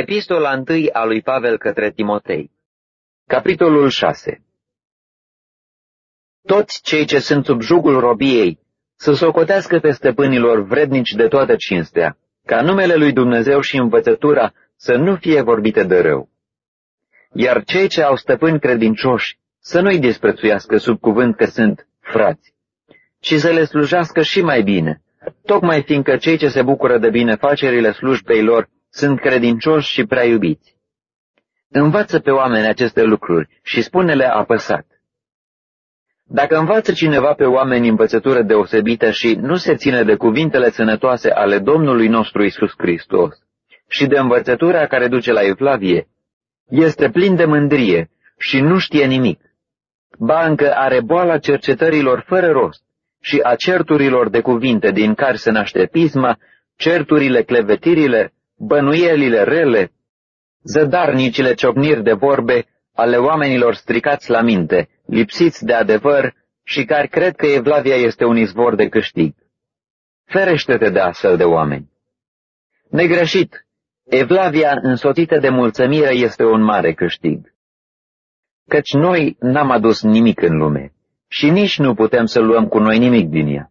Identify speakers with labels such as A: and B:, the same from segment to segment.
A: Epistola 1 a lui Pavel către Timotei Capitolul 6 Toți cei ce sunt sub jugul robiei să socotească pe stăpânilor vrednici de toată cinstea, ca numele lui Dumnezeu și învățătura să nu fie vorbite de rău. Iar cei ce au stăpâni credincioși să nu-i disprețuiască sub cuvânt că sunt frați, ci să le slujească și mai bine, tocmai fiindcă cei ce se bucură de binefacerile slujbei lor sunt credincioși și prea iubiți. Învață pe oameni aceste lucruri și spune-le apăsat. Dacă învață cineva pe oameni învățătură deosebită și nu se ține de cuvintele sănătoase ale Domnului nostru Isus Hristos și de învățătura care duce la evlavie, este plin de mândrie și nu știe nimic. Ba încă are boala cercetărilor fără rost și a certurilor de cuvinte din care se naște pisma, certurile, clevetirile, bănuielile rele, zădarnicile ciocniri de vorbe ale oamenilor stricați la minte, lipsiți de adevăr și care cred că Evlavia este un izvor de câștig. Ferește-te de astfel de oameni. Negreșit, Evlavia însoțită de mulțumire este un mare câștig. Căci noi n-am adus nimic în lume și nici nu putem să luăm cu noi nimic din ea.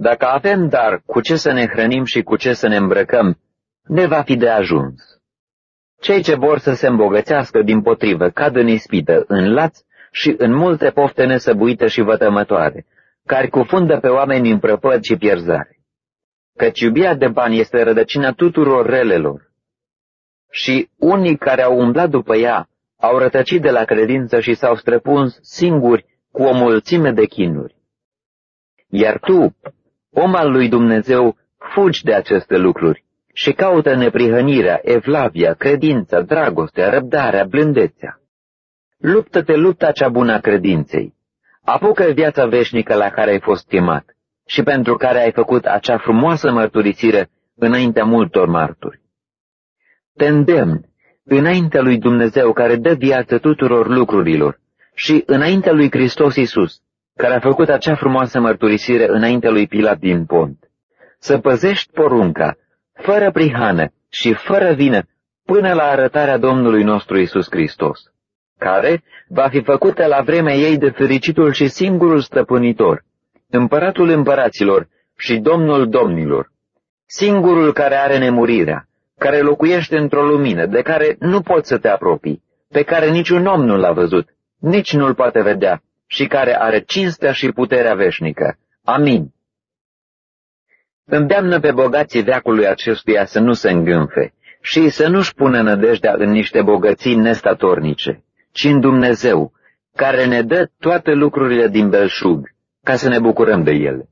A: Dacă avem dar cu ce să ne hrănim și cu ce să ne îmbrăcăm, ne va fi de ajuns. Cei ce vor să se îmbogățească din potrivă cad în ispită, în laț și în multe pofte nesăbuite și vătămătoare, care cufundă pe oameni în prăpăd și pierzare. Căci iubirea de bani este rădăcina tuturor relelor. Și unii care au umblat după ea au rătăcit de la credință și s-au străpuns singuri cu o mulțime de chinuri. Iar tu, om al lui Dumnezeu, fugi de aceste lucruri și caută neprihănirea, evlavia, credința, dragostea, răbdarea, blândețea. Luptă-te lupta cea bună a credinței. Apucă viața veșnică la care ai fost chemat și pentru care ai făcut acea frumoasă mărturisire înaintea multor marturi. Te îndemn, înaintea lui Dumnezeu care dă viață tuturor lucrurilor și înaintea lui Hristos Isus, care a făcut acea frumoasă mărturisire înaintea lui Pilat din Pont. Să păzești porunca, fără prihană și fără vină, până la arătarea Domnului nostru Isus Hristos, care va fi făcută la vremea ei de fericitul și singurul stăpânitor, împăratul împăraților și domnul domnilor, singurul care are nemurirea, care locuiește într-o lumină de care nu poți să te apropii, pe care niciun om nu l-a văzut, nici nu-l poate vedea și care are cinstea și puterea veșnică. Amin. Îndeamnă pe bogații veacului acestuia să nu se îngânfe și să nu-și pună nădejdea în niște bogății nestatornice, ci în Dumnezeu, care ne dă toate lucrurile din belșug, ca să ne bucurăm de ele.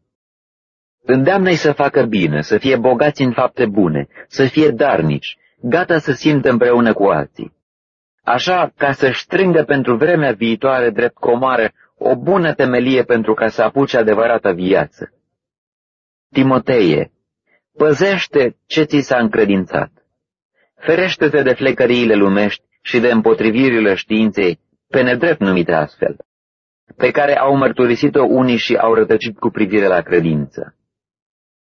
A: Îndeamnă-i să facă bine, să fie bogați în fapte bune, să fie darnici, gata să simtă împreună cu alții. Așa ca să strângă pentru vremea viitoare drept comară o bună temelie pentru ca să apuce adevărata viață. Timoteie, păzește ce ți s-a încredințat. Ferește-te de flecăriile lumești și de împotrivirile științei, pe nedrept numite astfel, pe care au mărturisit-o unii și au rătăcit cu privire la credință.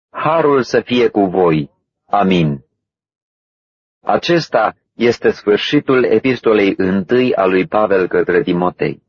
A: Harul să fie cu voi. Amin. Acesta este sfârșitul epistolei întâi a lui Pavel către Timotei.